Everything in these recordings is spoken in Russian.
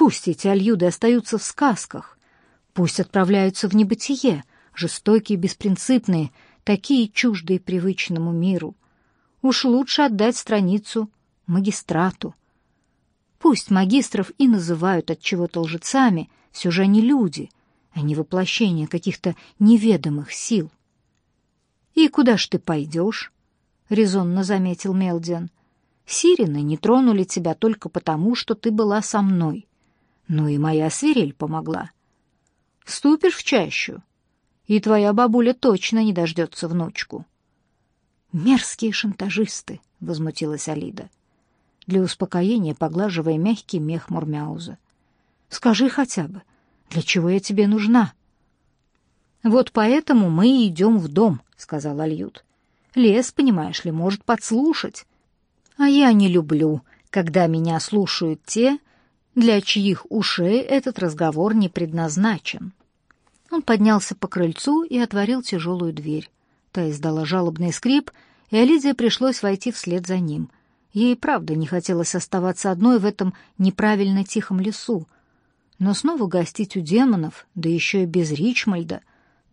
Пусть эти альюды остаются в сказках, пусть отправляются в небытие, жестокие, беспринципные, такие чуждые привычному миру. Уж лучше отдать страницу магистрату. Пусть магистров и называют от чего-то лжецами, все же они люди, а не воплощение каких-то неведомых сил. «И куда ж ты пойдешь?» — резонно заметил Мелдиан. «Сирены не тронули тебя только потому, что ты была со мной. Ну и моя свирель помогла. Вступишь в чащу, и твоя бабуля точно не дождется внучку». «Мерзкие шантажисты!» — возмутилась Алида, для успокоения поглаживая мягкий мех Мурмяуза. «Скажи хотя бы, для чего я тебе нужна?» «Вот поэтому мы и идем в дом», — сказал Альют. «Лес, понимаешь ли, может подслушать. А я не люблю, когда меня слушают те, для чьих ушей этот разговор не предназначен». Он поднялся по крыльцу и отворил тяжелую дверь. Та издала жалобный скрип, и Ализе пришлось войти вслед за ним. Ей правда не хотелось оставаться одной в этом неправильно тихом лесу. Но снова гостить у демонов, да еще и без Ричмальда,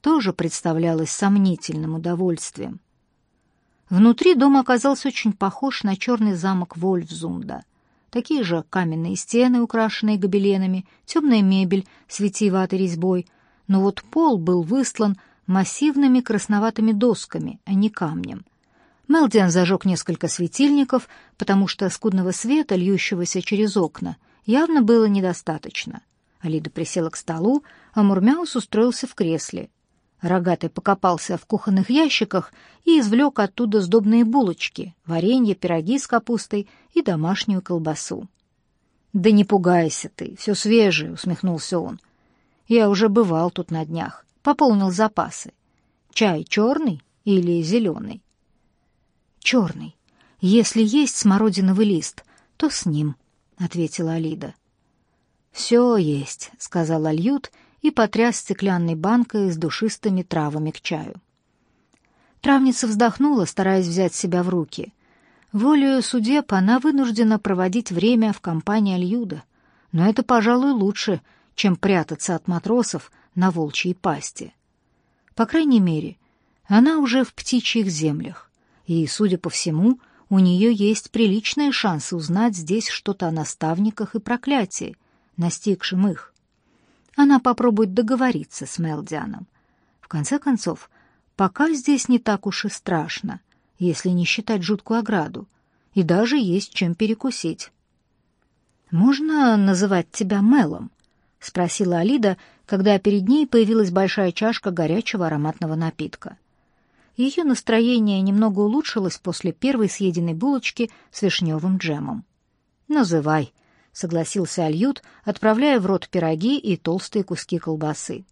тоже представлялось сомнительным удовольствием. Внутри дом оказался очень похож на черный замок Вольфзунда. Такие же каменные стены, украшенные гобеленами, темная мебель с витиеватой резьбой, но вот пол был выслан массивными красноватыми досками, а не камнем. Мелдиан зажег несколько светильников, потому что скудного света, льющегося через окна, явно было недостаточно. Алида присела к столу, а Мурмяус устроился в кресле. Рогатый покопался в кухонных ящиках и извлек оттуда сдобные булочки, варенье, пироги с капустой и домашнюю колбасу. «Да не пугайся ты, все свежее», — усмехнулся он. «Я уже бывал тут на днях пополнил запасы. Чай черный или зеленый? Черный. Если есть смородиновый лист, то с ним, — ответила Алида. Все есть, — сказал Альют и потряс стеклянной банкой с душистыми травами к чаю. Травница вздохнула, стараясь взять себя в руки. Волею судеб она вынуждена проводить время в компании Альюда, но это, пожалуй, лучше, чем прятаться от матросов на волчьей пасти. По крайней мере, она уже в птичьих землях, и, судя по всему, у нее есть приличные шансы узнать здесь что-то о наставниках и проклятии, настигшем их. Она попробует договориться с Мелдианом. В конце концов, пока здесь не так уж и страшно, если не считать жуткую ограду, и даже есть чем перекусить. «Можно называть тебя Мелом?» — спросила Алида, когда перед ней появилась большая чашка горячего ароматного напитка. Ее настроение немного улучшилось после первой съеденной булочки с вишневым джемом. «Называй», — согласился Альют, отправляя в рот пироги и толстые куски колбасы.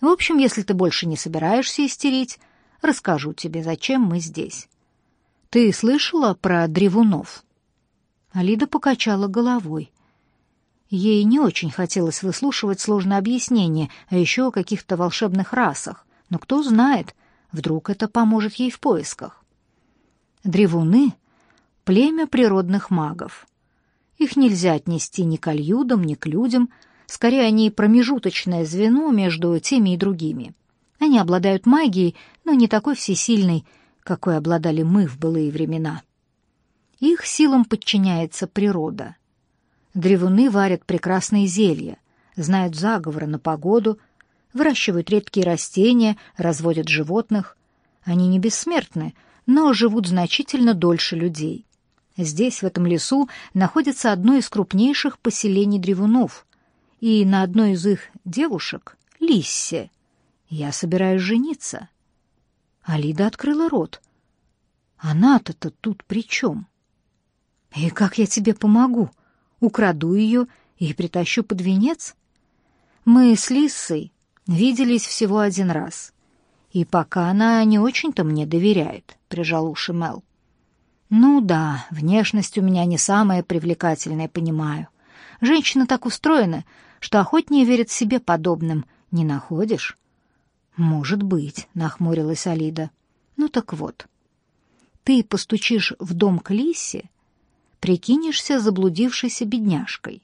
«В общем, если ты больше не собираешься истерить, расскажу тебе, зачем мы здесь. Ты слышала про древунов?» Алида покачала головой. Ей не очень хотелось выслушивать сложные объяснения, а еще о каких-то волшебных расах. Но кто знает, вдруг это поможет ей в поисках. Древуны — племя природных магов. Их нельзя отнести ни к альюдам, ни к людям, скорее они промежуточное звено между теми и другими. Они обладают магией, но не такой всесильной, какой обладали мы в былые времена. Их силам подчиняется природа — Древуны варят прекрасные зелья, знают заговоры на погоду, выращивают редкие растения, разводят животных. Они не бессмертны, но живут значительно дольше людей. Здесь, в этом лесу, находится одно из крупнейших поселений древунов, и на одной из их девушек, Лиссе, я собираюсь жениться. Алида открыла рот. Она-то-то тут при чем? И как я тебе помогу? украду ее и притащу под венец? Мы с Лиссой виделись всего один раз, и пока она не очень-то мне доверяет, — прижал уши Мел. Ну да, внешность у меня не самая привлекательная, понимаю. Женщина так устроена, что охотнее верит себе подобным, не находишь? Может быть, — нахмурилась Алида. Ну так вот, ты постучишь в дом к Лисе, прикинешься заблудившейся бедняжкой.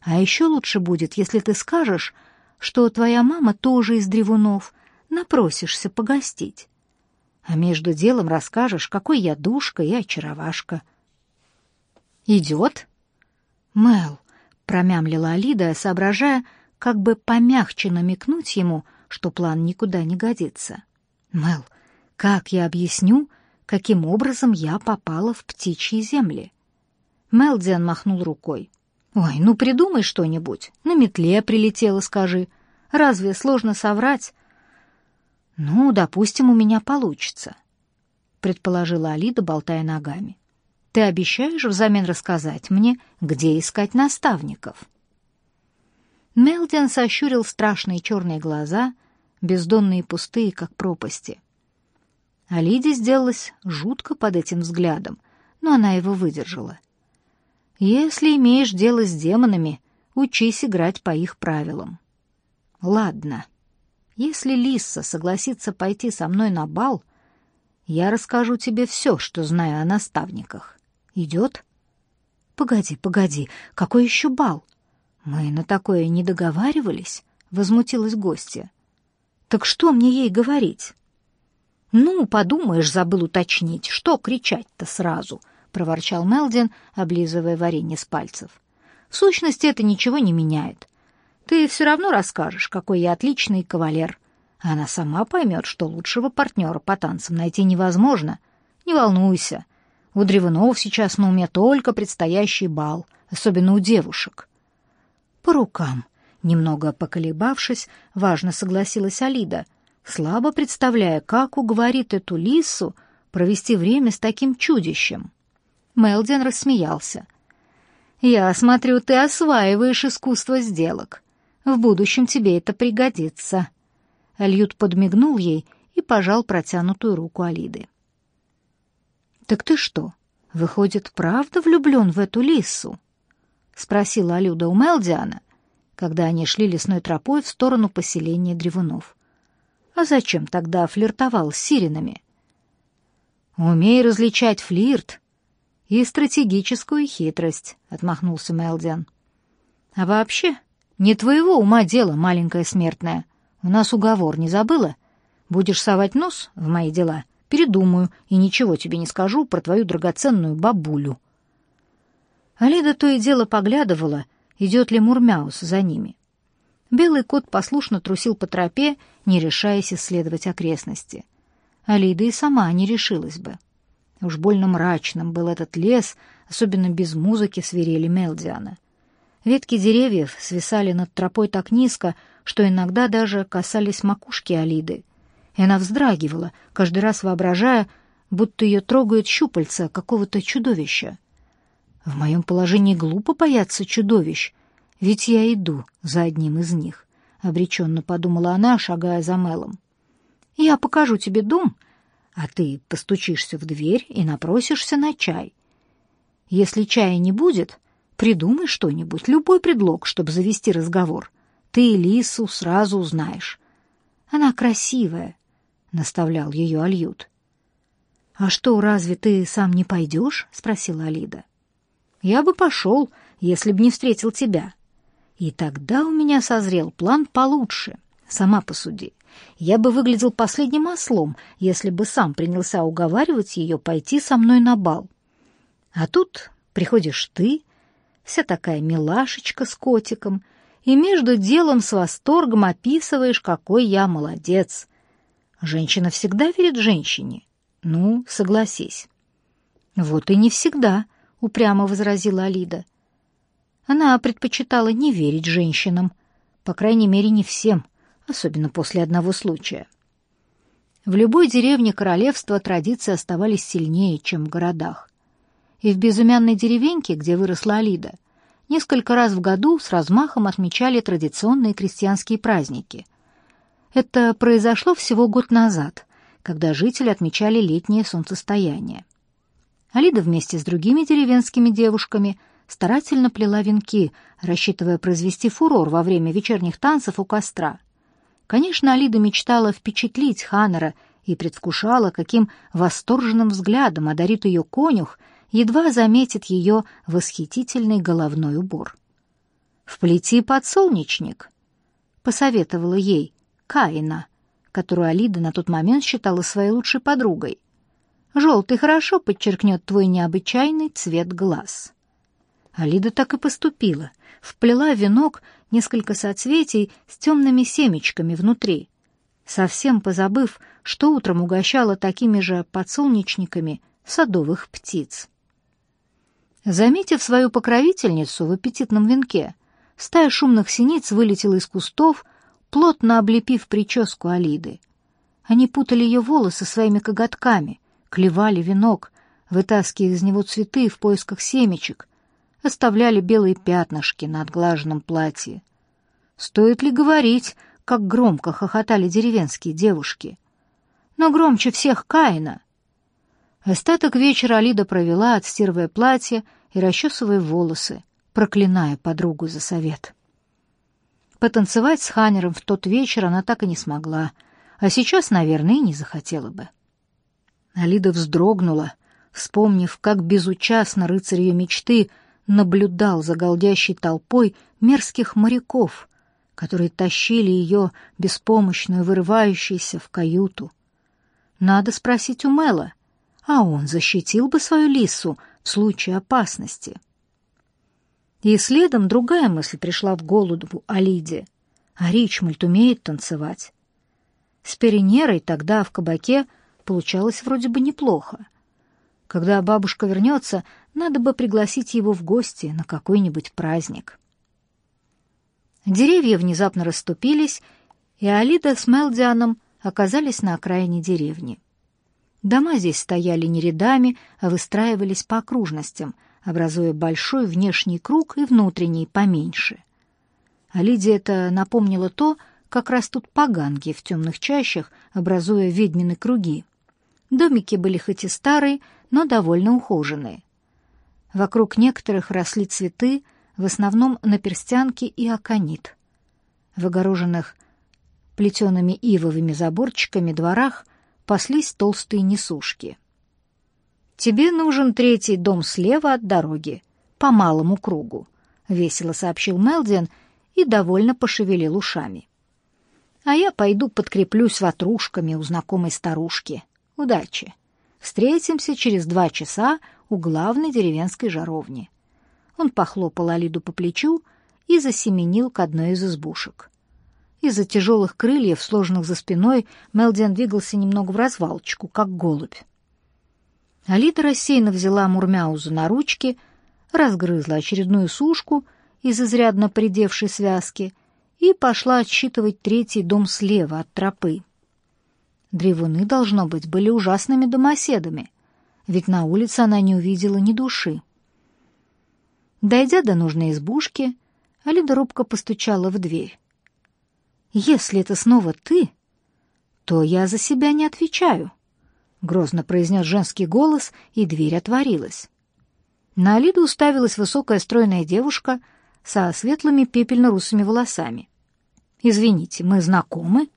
А еще лучше будет, если ты скажешь, что твоя мама тоже из древунов, напросишься погостить. А между делом расскажешь, какой я душка и очаровашка. «Идет?» «Мэл», — промямлила Алида, соображая, как бы помягче намекнуть ему, что план никуда не годится. «Мэл, как я объясню, каким образом я попала в птичьи земли?» Мелдиан махнул рукой. «Ой, ну придумай что-нибудь. На метле прилетела, скажи. Разве сложно соврать?» «Ну, допустим, у меня получится», — предположила Алида, болтая ногами. «Ты обещаешь взамен рассказать мне, где искать наставников?» Мелдин сощурил страшные черные глаза, бездонные и пустые, как пропасти. Алиде сделалось жутко под этим взглядом, но она его выдержала. «Если имеешь дело с демонами, учись играть по их правилам». «Ладно», если Лисса согласится пойти со мной на бал, я расскажу тебе все, что знаю о наставниках. Идет? Погоди, погоди, какой еще бал? Мы на такое не договаривались, возмутилась гостья. Так что мне ей говорить? Ну, подумаешь, забыл уточнить, что кричать-то сразу, проворчал Мелдин, облизывая варенье с пальцев. В сущности, это ничего не меняет. Ты все равно расскажешь, какой я отличный кавалер. Она сама поймет, что лучшего партнера по танцам найти невозможно. Не волнуйся. У Древунов сейчас на уме только предстоящий бал, особенно у девушек. По рукам. Немного поколебавшись, важно согласилась Алида, слабо представляя, как уговорит эту лису провести время с таким чудищем. Мелдин рассмеялся. «Я смотрю, ты осваиваешь искусство сделок. В будущем тебе это пригодится». Альют подмигнул ей и пожал протянутую руку Алиды. «Так ты что, выходит, правда влюблен в эту лису?» — спросила Алюда у Мелдиана, когда они шли лесной тропой в сторону поселения Древунов. «А зачем тогда флиртовал с сиренами?» «Умей различать флирт и стратегическую хитрость», — отмахнулся Мелдиан. «А вообще, не твоего ума дело, маленькая смертная. У нас уговор, не забыла? Будешь совать нос в мои дела, передумаю и ничего тебе не скажу про твою драгоценную бабулю». Алида то и дело поглядывала, идет ли Мурмяус за ними. Белый кот послушно трусил по тропе, не решаясь исследовать окрестности. Алида и сама не решилась бы. Уж больно мрачным был этот лес, особенно без музыки свирели Мелдиана. Ветки деревьев свисали над тропой так низко, что иногда даже касались макушки Алиды. И она вздрагивала, каждый раз воображая, будто ее трогают щупальца какого-то чудовища. В моем положении глупо бояться чудовищ, ведь я иду за одним из них, — обреченно подумала она, шагая за Мелом. Я покажу тебе дом, а ты постучишься в дверь и напросишься на чай. Если чая не будет, Придумай что-нибудь, любой предлог, чтобы завести разговор. Ты Лису сразу узнаешь. Она красивая, — наставлял ее Альют. «А что, разве ты сам не пойдешь?» — спросила Алида. «Я бы пошел, если б не встретил тебя. И тогда у меня созрел план получше. Сама посуди. Я бы выглядел последним ослом, если бы сам принялся уговаривать ее пойти со мной на бал. А тут приходишь ты, вся такая милашечка с котиком, и между делом с восторгом описываешь, какой я молодец. Женщина всегда верит женщине. Ну, согласись. Вот и не всегда, упрямо возразила Алида. Она предпочитала не верить женщинам, по крайней мере, не всем, особенно после одного случая. В любой деревне королевства традиции оставались сильнее, чем в городах и в безымянной деревеньке, где выросла Алида, несколько раз в году с размахом отмечали традиционные крестьянские праздники. Это произошло всего год назад, когда жители отмечали летнее солнцестояние. Алида вместе с другими деревенскими девушками старательно плела венки, рассчитывая произвести фурор во время вечерних танцев у костра. Конечно, Алида мечтала впечатлить Ханнера и предвкушала, каким восторженным взглядом одарит ее конюх — едва заметит ее восхитительный головной убор. «Вплети подсолнечник», — посоветовала ей Каина, которую Алида на тот момент считала своей лучшей подругой. «Желтый хорошо подчеркнет твой необычайный цвет глаз». Алида так и поступила, вплела венок несколько соцветий с темными семечками внутри, совсем позабыв, что утром угощала такими же подсолнечниками садовых птиц. Заметив свою покровительницу в аппетитном венке, стая шумных синиц вылетела из кустов, плотно облепив прическу Алиды. Они путали ее волосы своими коготками, клевали венок, вытаскивая из него цветы в поисках семечек, оставляли белые пятнышки на отглаженном платье. Стоит ли говорить, как громко хохотали деревенские девушки? Но громче всех Каина. Остаток вечера Алида провела, отстирывая платье и расчесывая волосы, проклиная подругу за совет. Потанцевать с Ханером в тот вечер она так и не смогла, а сейчас, наверное, и не захотела бы. Алида вздрогнула, вспомнив, как безучастно рыцарь ее мечты наблюдал за голдящей толпой мерзких моряков, которые тащили ее, беспомощную, вырывающуюся, в каюту. Надо спросить у Мэла, а он защитил бы свою лису случае опасности. И следом другая мысль пришла в голову Алиде. А Ричмольд умеет танцевать. С Перенерой тогда в кабаке получалось вроде бы неплохо. Когда бабушка вернется, надо бы пригласить его в гости на какой-нибудь праздник. Деревья внезапно расступились, и Алида с Мелдианом оказались на окраине деревни. Дома здесь стояли не рядами, а выстраивались по окружностям, образуя большой внешний круг и внутренний поменьше. А Лидия это напомнило то, как растут поганги в темных чащах, образуя ведьмины круги. Домики были хоть и старые, но довольно ухоженные. Вокруг некоторых росли цветы, в основном наперстянки и аконит. В огороженных плетеными ивовыми заборчиками дворах паслись толстые несушки. «Тебе нужен третий дом слева от дороги, по малому кругу», — весело сообщил Мелдин и довольно пошевелил ушами. «А я пойду подкреплюсь ватрушками у знакомой старушки. Удачи! Встретимся через два часа у главной деревенской жаровни». Он похлопал Алиду по плечу и засеменил к одной из избушек. Из-за тяжелых крыльев, сложенных за спиной, Мелдиан двигался немного в развалочку, как голубь. Алида рассеянно взяла Мурмяузу на ручки, разгрызла очередную сушку из изрядно придевшей связки и пошла отсчитывать третий дом слева от тропы. Древуны, должно быть, были ужасными домоседами, ведь на улице она не увидела ни души. Дойдя до нужной избушки, Алида робко постучала в дверь. «Если это снова ты, то я за себя не отвечаю», — грозно произнес женский голос, и дверь отворилась. На Алиду уставилась высокая стройная девушка со светлыми пепельно-русыми волосами. «Извините, мы знакомы?»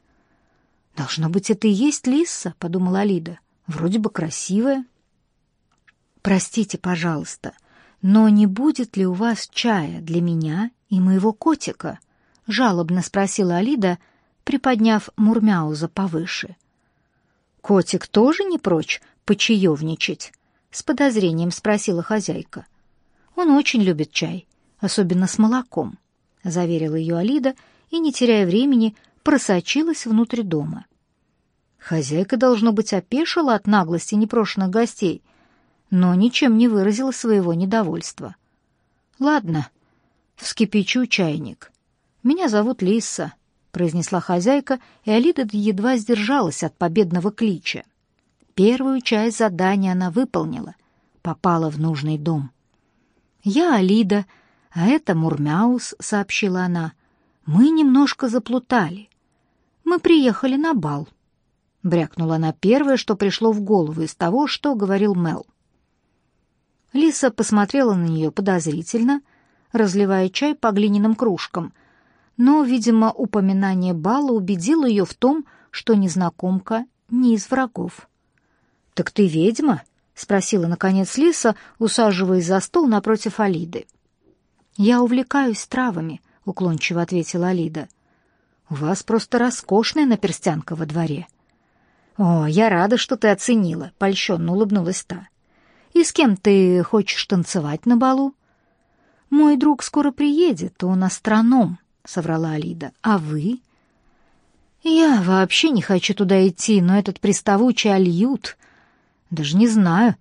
«Должно быть, это и есть Лиса», — подумала Алида. «Вроде бы красивая». «Простите, пожалуйста, но не будет ли у вас чая для меня и моего котика?» — жалобно спросила Алида, приподняв Мурмяуза повыше. — «Котик тоже не прочь почаевничать?» — с подозрением спросила хозяйка. «Он очень любит чай, особенно с молоком», — заверила ее Алида и, не теряя времени, просочилась внутрь дома. Хозяйка, должно быть, опешила от наглости непрошенных гостей, но ничем не выразила своего недовольства. «Ладно, вскипячу чайник. Меня зовут Лиса. — произнесла хозяйка, и Алида едва сдержалась от победного клича. Первую часть задания она выполнила, попала в нужный дом. «Я Алида, а это Мурмяус», — сообщила она. «Мы немножко заплутали. Мы приехали на бал». Брякнула она первое, что пришло в голову из того, что говорил Мел. Лиса посмотрела на нее подозрительно, разливая чай по глиняным кружкам — но, видимо, упоминание бала убедило ее в том, что незнакомка не из врагов. «Так ты ведьма?» — спросила, наконец, Лиса, усаживаясь за стол напротив Алиды. «Я увлекаюсь травами», — уклончиво ответила Алида. «У вас просто роскошная наперстянка во дворе». «О, я рада, что ты оценила», — польщенно улыбнулась та. «И с кем ты хочешь танцевать на балу?» «Мой друг скоро приедет, он астроном», — соврала Алида. «А вы?» «Я вообще не хочу туда идти, но этот приставучий Альют... Даже не знаю,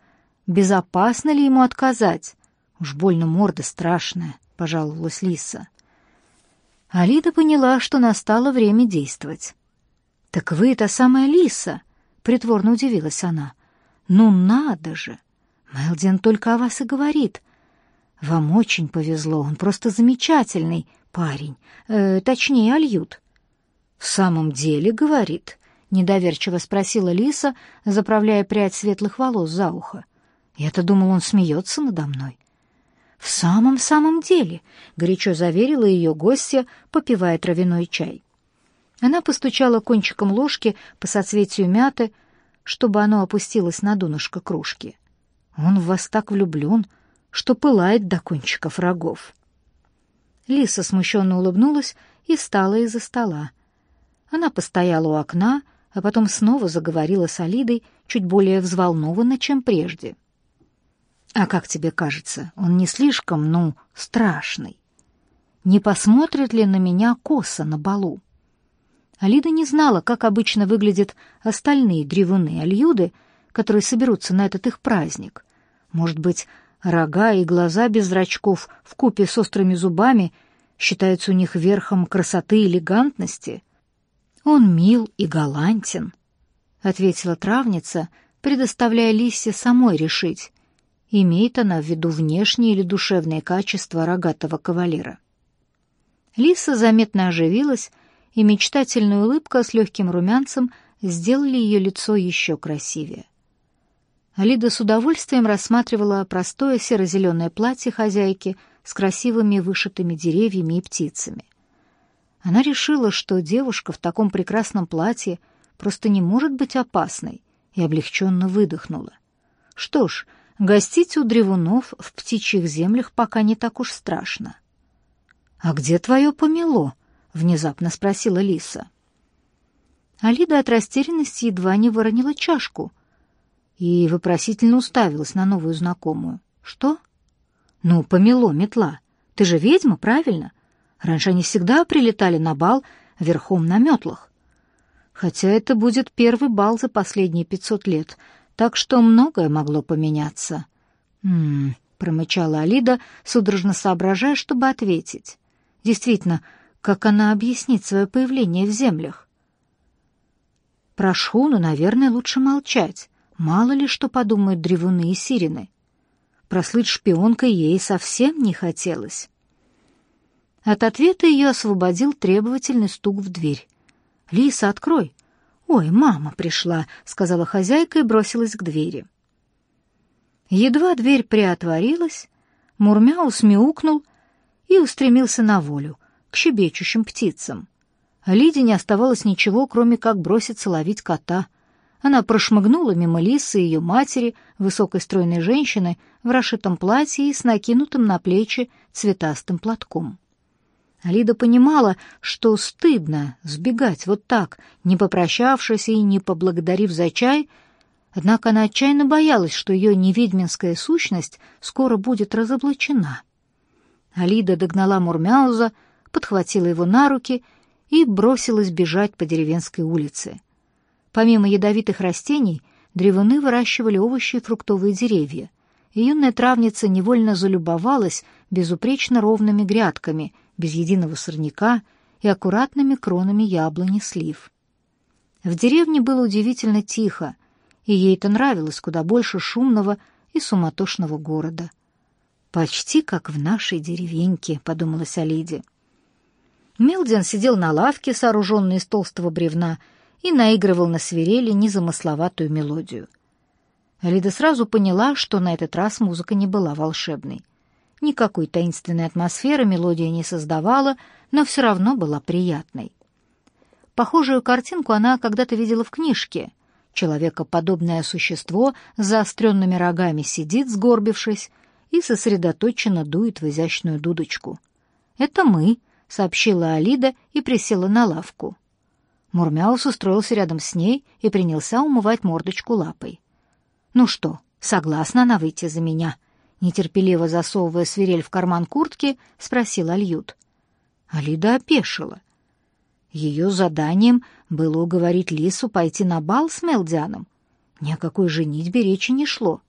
безопасно ли ему отказать. Уж больно морда страшная», — пожаловалась Лиса. Алида поняла, что настало время действовать. «Так вы та самая Лиса?» — притворно удивилась она. «Ну надо же! Мелдин только о вас и говорит. Вам очень повезло, он просто замечательный парень, э, точнее, Альют». «В самом деле, — говорит, — недоверчиво спросила Лиса, заправляя прядь светлых волос за ухо. Я-то думал, он смеется надо мной. «В самом-самом деле», — горячо заверила ее гостья, попивая травяной чай. Она постучала кончиком ложки по соцветию мяты, чтобы оно опустилось на донышко кружки. Он в вас так влюблен, что пылает до кончиков рогов. Лиса смущенно улыбнулась и встала из-за стола. Она постояла у окна, а потом снова заговорила с Алидой, чуть более взволнованно, чем прежде. «А как тебе кажется, он не слишком, ну, страшный? Не посмотрит ли на меня косо на балу?» Алида не знала, как обычно выглядят остальные древуны альюды, которые соберутся на этот их праздник. Может быть, рога и глаза без зрачков в купе с острыми зубами считаются у них верхом красоты и элегантности? Он мил и галантен, — ответила травница, предоставляя Лисе самой решить, имеет она в виду внешние или душевные качества рогатого кавалера. Лиса заметно оживилась, и мечтательная улыбка с легким румянцем сделали ее лицо еще красивее. Алида с удовольствием рассматривала простое серо-зеленое платье хозяйки с красивыми вышитыми деревьями и птицами. Она решила, что девушка в таком прекрасном платье просто не может быть опасной, и облегченно выдохнула. Что ж, гостить у древунов в птичьих землях пока не так уж страшно. «А где твое помело?» — внезапно спросила Лиса. Алида от растерянности едва не выронила чашку и вопросительно уставилась на новую знакомую. «Что?» «Ну, помело, метла. Ты же ведьма, правильно? Раньше они всегда прилетали на бал верхом на метлах. Хотя это будет первый бал за последние пятьсот лет, так что многое могло поменяться». «М-м», промычала Алида, судорожно соображая, чтобы ответить. «Действительно, как она объяснит свое появление в землях? Про шхуну, наверное, лучше молчать. Мало ли что подумают древуны и сирены. Прослыть шпионкой ей совсем не хотелось. От ответа ее освободил требовательный стук в дверь. «Лиса, открой!» «Ой, мама пришла», — сказала хозяйка и бросилась к двери. Едва дверь приотворилась, Мурмяус мяукнул и устремился на волю, к щебечущим птицам. Лиде не оставалось ничего, кроме как броситься ловить кота. Она прошмыгнула мимо Лисы и ее матери, высокой стройной женщины, в расшитом платье и с накинутым на плечи цветастым платком. Лида понимала, что стыдно сбегать вот так, не попрощавшись и не поблагодарив за чай, однако она отчаянно боялась, что ее неведьминская сущность скоро будет разоблачена. Алида догнала Мурмяуза, подхватила его на руки и бросилась бежать по деревенской улице. Помимо ядовитых растений, древуны выращивали овощи и фруктовые деревья, и юная травница невольно залюбовалась безупречно ровными грядками, без единого сорняка и аккуратными кронами яблони слив. В деревне было удивительно тихо, и ей это нравилось куда больше шумного и суматошного города. «Почти как в нашей деревеньке», — подумалась Алиде. Мелдин сидел на лавке, сооруженной из толстого бревна, и наигрывал на свирели незамысловатую мелодию. Лида сразу поняла, что на этот раз музыка не была волшебной. Никакой таинственной атмосферы мелодия не создавала, но все равно была приятной. Похожую картинку она когда-то видела в книжке. Человекоподобное существо с заостренными рогами сидит, сгорбившись, и сосредоточенно дует в изящную дудочку. «Это мы», — сообщила Алида и присела на лавку. Мурмяус устроился рядом с ней и принялся умывать мордочку лапой. «Ну что, согласна она выйти за меня?» Нетерпеливо засовывая свирель в карман куртки, спросил Альют. Алида опешила. Ее заданием было уговорить Лису пойти на бал с Мелдианом. Ни о какой женитьбе речи не шло.